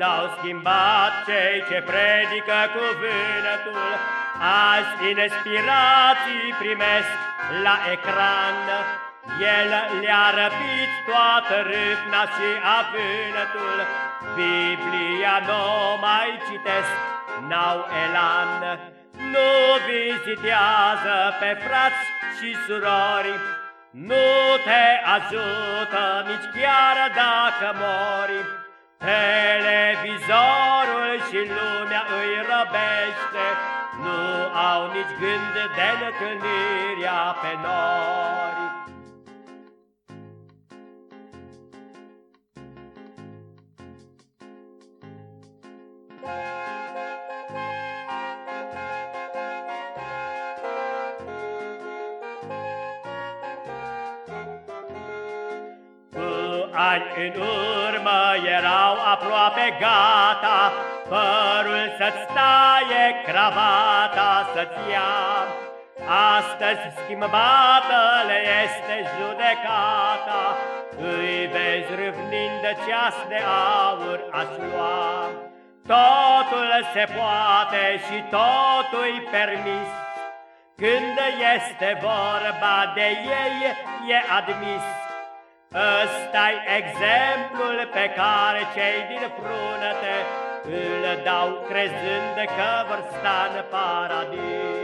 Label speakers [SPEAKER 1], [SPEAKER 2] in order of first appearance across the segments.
[SPEAKER 1] s-au schimbat cei ce predică cuvântul, Azi inspirații primesc la ecran, El le-a răpit toată râpna și avânătul, Biblia nu mai citesc, n-au elan, Nu vizitează pe frați și surori, Nu te ajută nici chiar dacă mori, Televizorul și lumea îi răbește, Nu au nici gând de întâlnirea pe nori. ani în urmă erau aproape gata, Părul să-ți taie, cravata să-ți ia. Astăzi schimbată le este judecata, Îi vezi râvnind ceas de aur aș lua. Totul se poate și totul permis, Când este vorba de ei e admis, Ăsta-i exemplul pe care cei din frunăte Îl dau crezând că vor sta în paradis.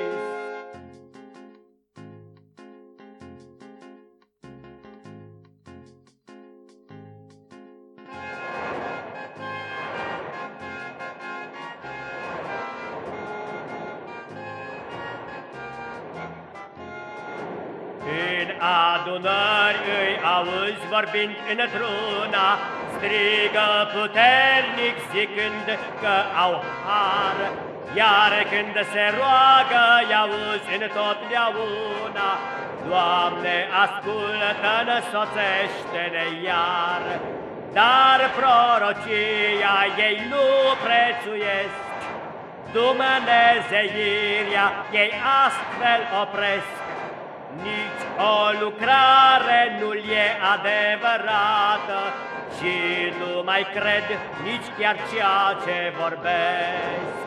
[SPEAKER 1] În adunări îi auzi vorbind într-una, Strigă puternic zicând că au har, Iar când se roagă îi auzi întotdeauna, Doamne, ascultă-ne, soțește-ne iar. Dar prorocia ei nu prețuiesc, Dumnezeiria ei astfel opresc, nici o lucrare nu e adevărată Și nu mai cred nici chiar ceea ce vorbesc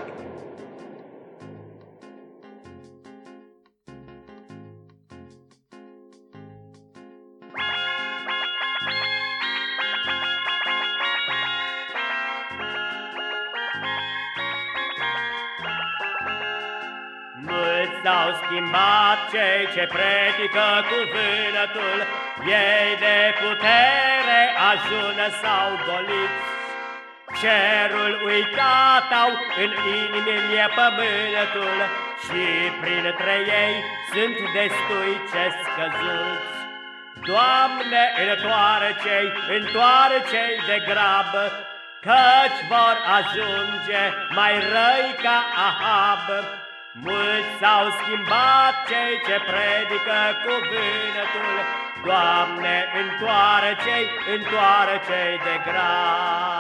[SPEAKER 1] S-au schimbat cei ce predică cuvântul, Ei de putere ajună sau goliți. Cerul uitat au, în inimile pământul, Și printre ei sunt destui ce scăzuți. Doamne, întoarce-i, întoarce-i de grabă, Căci vor ajunge mai răi ca Ahab, Mulți s-au schimbat cei ce predică cuvântul, Doamne, întoarce-i, întoarce-i de grab.